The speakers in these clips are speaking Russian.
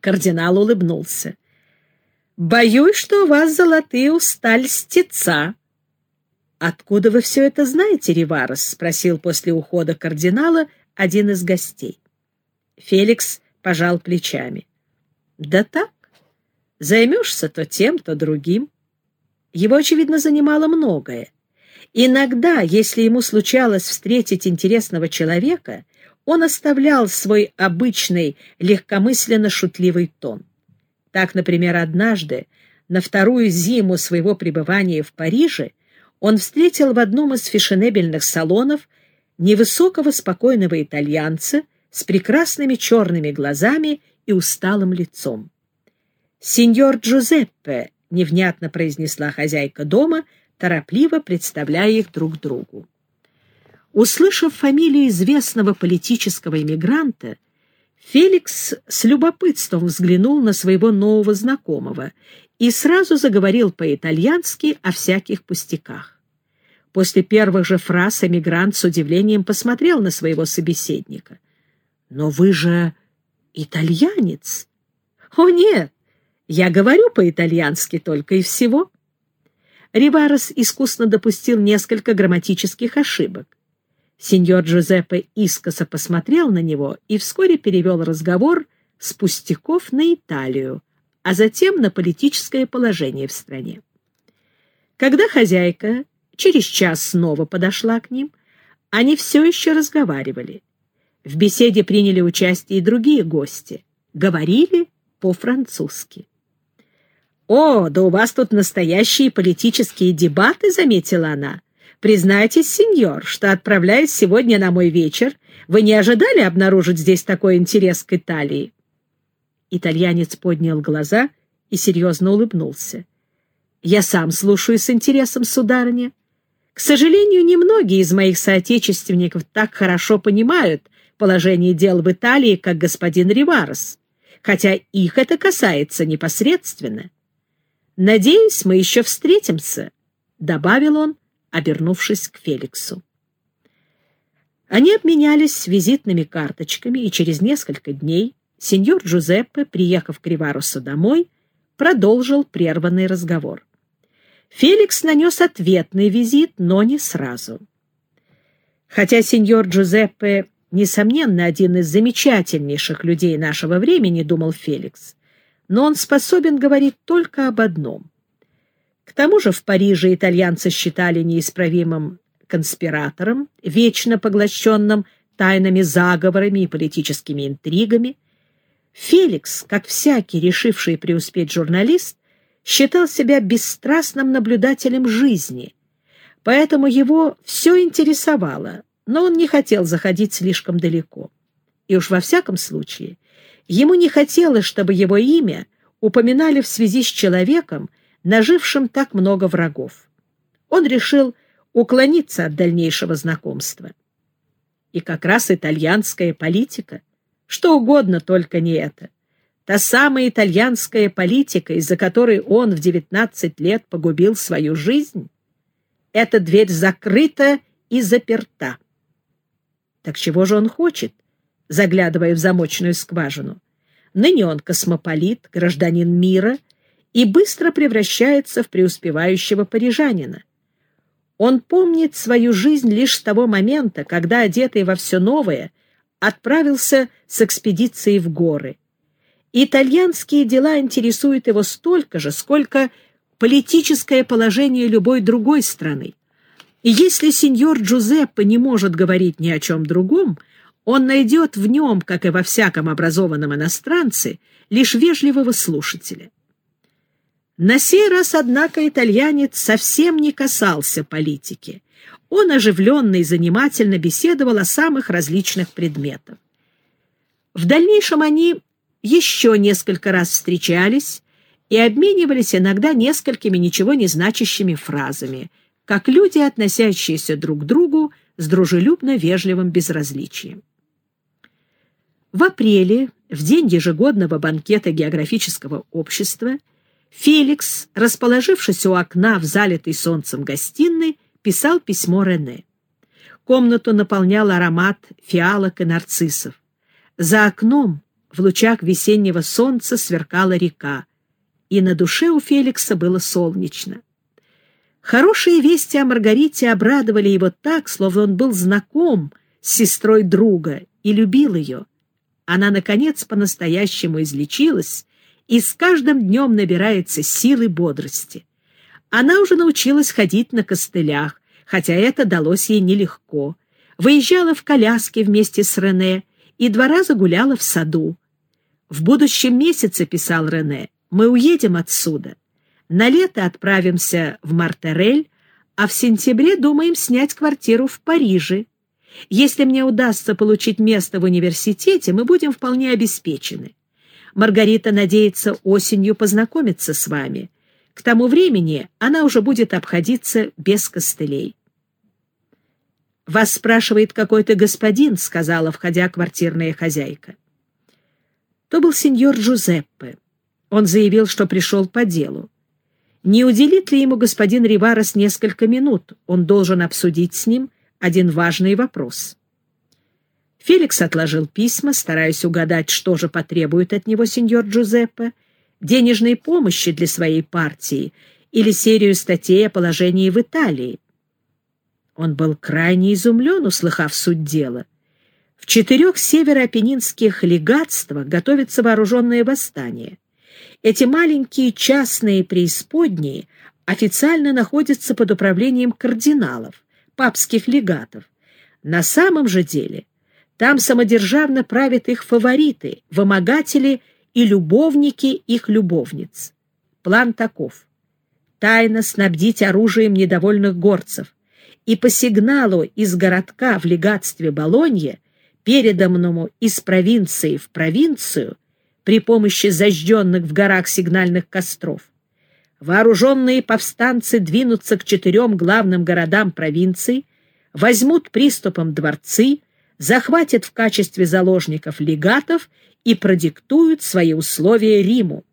Кардинал улыбнулся. «Боюсь, что у вас золотые уста льстеца». «Откуда вы все это знаете, Риварес?» — спросил после ухода кардинала один из гостей. Феликс пожал плечами. «Да так. Займешься то тем, то другим». Его, очевидно, занимало многое. Иногда, если ему случалось встретить интересного человека, он оставлял свой обычный легкомысленно-шутливый тон. Так, например, однажды, на вторую зиму своего пребывания в Париже, он встретил в одном из фешенебельных салонов невысокого спокойного итальянца с прекрасными черными глазами и усталым лицом. «Сеньор Джузеппе», — невнятно произнесла хозяйка дома, торопливо представляя их друг другу. Услышав фамилию известного политического эмигранта, Феликс с любопытством взглянул на своего нового знакомого и сразу заговорил по-итальянски о всяких пустяках. После первых же фраз эмигрант с удивлением посмотрел на своего собеседника. «Но вы же итальянец!» «О, нет! Я говорю по-итальянски только и всего!» Риварес искусно допустил несколько грамматических ошибок. Сеньор Джузеппе искоса посмотрел на него и вскоре перевел разговор с пустяков на Италию, а затем на политическое положение в стране. Когда хозяйка через час снова подошла к ним, они все еще разговаривали. В беседе приняли участие и другие гости. Говорили по-французски. «О, да у вас тут настоящие политические дебаты», — заметила она. Признайтесь, сеньор, что, отправляясь сегодня на мой вечер, вы не ожидали обнаружить здесь такой интерес к Италии?» Итальянец поднял глаза и серьезно улыбнулся. «Я сам слушаю с интересом, сударыня. К сожалению, немногие из моих соотечественников так хорошо понимают положение дел в Италии, как господин Риварес, хотя их это касается непосредственно. Надеюсь, мы еще встретимся», — добавил он, обернувшись к Феликсу. Они обменялись визитными карточками, и через несколько дней сеньор Джузеппе, приехав к Риварусу домой, продолжил прерванный разговор. Феликс нанес ответный визит, но не сразу. Хотя сеньор Джузеппе, несомненно, один из замечательнейших людей нашего времени, думал Феликс, но он способен говорить только об одном к тому же в Париже итальянцы считали неисправимым конспиратором, вечно поглощенным тайными заговорами и политическими интригами. Феликс, как всякий решивший преуспеть журналист, считал себя бесстрастным наблюдателем жизни, поэтому его все интересовало, но он не хотел заходить слишком далеко. И уж во всяком случае, ему не хотелось, чтобы его имя упоминали в связи с человеком, нажившим так много врагов. Он решил уклониться от дальнейшего знакомства. И как раз итальянская политика, что угодно, только не это. Та самая итальянская политика, из-за которой он в 19 лет погубил свою жизнь, эта дверь закрыта и заперта. Так чего же он хочет, заглядывая в замочную скважину? Ныне он космополит, гражданин мира — и быстро превращается в преуспевающего парижанина. Он помнит свою жизнь лишь с того момента, когда, одетый во все новое, отправился с экспедицией в горы. Итальянские дела интересуют его столько же, сколько политическое положение любой другой страны. И если сеньор Джузеппе не может говорить ни о чем другом, он найдет в нем, как и во всяком образованном иностранце, лишь вежливого слушателя. На сей раз, однако, итальянец совсем не касался политики. Он оживленно и занимательно беседовал о самых различных предметах. В дальнейшем они еще несколько раз встречались и обменивались иногда несколькими ничего не значащими фразами, как люди, относящиеся друг к другу с дружелюбно-вежливым безразличием. В апреле, в день ежегодного банкета географического общества, Феликс, расположившись у окна в залитой солнцем гостиной, писал письмо Рене. Комнату наполнял аромат фиалок и нарциссов. За окном в лучах весеннего солнца сверкала река, и на душе у Феликса было солнечно. Хорошие вести о Маргарите обрадовали его так, словно он был знаком с сестрой друга и любил ее. Она, наконец, по-настоящему излечилась и с каждым днем набирается силы бодрости. Она уже научилась ходить на костылях, хотя это далось ей нелегко. Выезжала в коляске вместе с Рене и два раза гуляла в саду. «В будущем месяце, — писал Рене, — мы уедем отсюда. На лето отправимся в Мартерель, а в сентябре думаем снять квартиру в Париже. Если мне удастся получить место в университете, мы будем вполне обеспечены. Маргарита надеется осенью познакомиться с вами. К тому времени она уже будет обходиться без костылей. «Вас спрашивает какой-то господин», — сказала, входя квартирная хозяйка. То был сеньор Джузеппе. Он заявил, что пришел по делу. Не уделит ли ему господин Риварес несколько минут? Он должен обсудить с ним один важный вопрос. Феликс отложил письма, стараясь угадать, что же потребует от него сеньор Джузеппе, денежной помощи для своей партии или серию статей о положении в Италии. Он был крайне изумлен, услыхав суть дела. В четырех североапеннинских легатствах готовится вооруженное восстание. Эти маленькие частные преисподние официально находятся под управлением кардиналов, папских легатов. На самом же деле там самодержавно правят их фавориты, вымогатели и любовники их любовниц. План таков. Тайно снабдить оружием недовольных горцев и по сигналу из городка в легатстве Болонье, переданному из провинции в провинцию, при помощи зажженных в горах сигнальных костров, вооруженные повстанцы двинутся к четырем главным городам провинции, возьмут приступом дворцы, захватят в качестве заложников легатов и продиктуют свои условия Риму.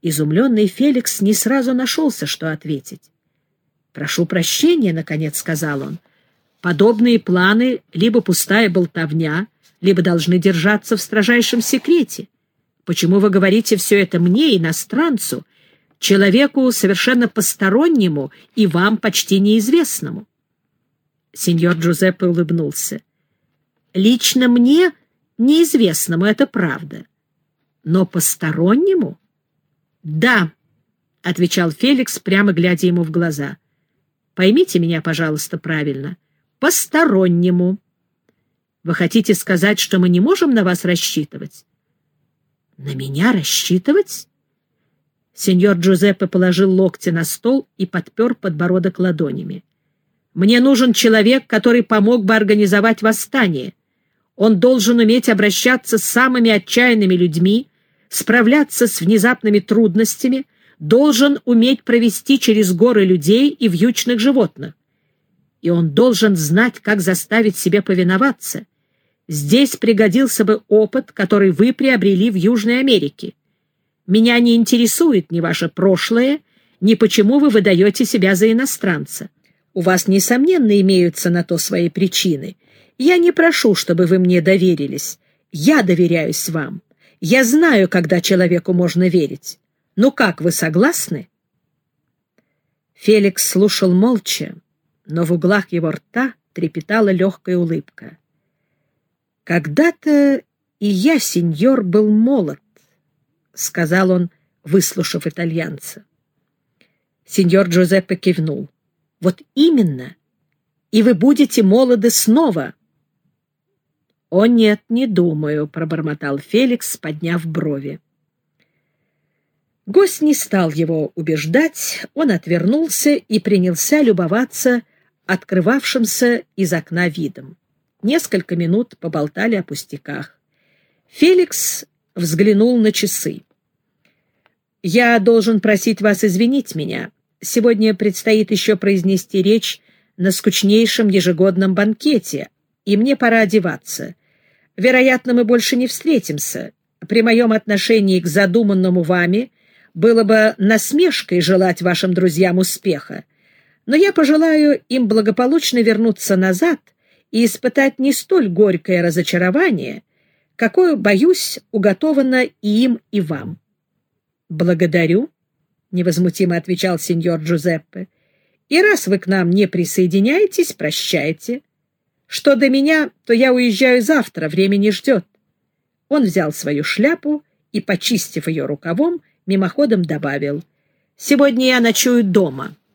Изумленный Феликс не сразу нашелся, что ответить. «Прошу прощения», — наконец сказал он. «Подобные планы либо пустая болтовня, либо должны держаться в строжайшем секрете. Почему вы говорите все это мне, иностранцу, человеку совершенно постороннему и вам почти неизвестному?» Сеньор Джузеппе улыбнулся. «Лично мне, неизвестному, это правда. Но постороннему?» «Да», — отвечал Феликс, прямо глядя ему в глаза. «Поймите меня, пожалуйста, правильно. Постороннему. Вы хотите сказать, что мы не можем на вас рассчитывать?» «На меня рассчитывать?» Сеньор Джузеппе положил локти на стол и подпер подбородок ладонями. Мне нужен человек, который помог бы организовать восстание. Он должен уметь обращаться с самыми отчаянными людьми, справляться с внезапными трудностями, должен уметь провести через горы людей и вьючных животных. И он должен знать, как заставить себя повиноваться. Здесь пригодился бы опыт, который вы приобрели в Южной Америке. Меня не интересует ни ваше прошлое, ни почему вы выдаете себя за иностранца. У вас, несомненно, имеются на то свои причины. Я не прошу, чтобы вы мне доверились. Я доверяюсь вам. Я знаю, когда человеку можно верить. Ну как, вы согласны?» Феликс слушал молча, но в углах его рта трепетала легкая улыбка. «Когда-то и я, сеньор, был молод», — сказал он, выслушав итальянца. Сеньор Джузеппе кивнул. Вот именно. И вы будете молоды снова. О нет, не думаю, пробормотал Феликс, подняв брови. Гость не стал его убеждать, он отвернулся и принялся любоваться открывавшимся из окна видом. Несколько минут поболтали о пустяках. Феликс взглянул на часы. «Я должен просить вас извинить меня. Сегодня предстоит еще произнести речь на скучнейшем ежегодном банкете, и мне пора одеваться. Вероятно, мы больше не встретимся. При моем отношении к задуманному вами было бы насмешкой желать вашим друзьям успеха, но я пожелаю им благополучно вернуться назад и испытать не столь горькое разочарование, какое, боюсь, уготовано и им, и вам. — Благодарю, — невозмутимо отвечал сеньор Джузеппе. — И раз вы к нам не присоединяетесь, прощайте. Что до меня, то я уезжаю завтра, время не ждет. Он взял свою шляпу и, почистив ее рукавом, мимоходом добавил. — Сегодня я ночую дома. —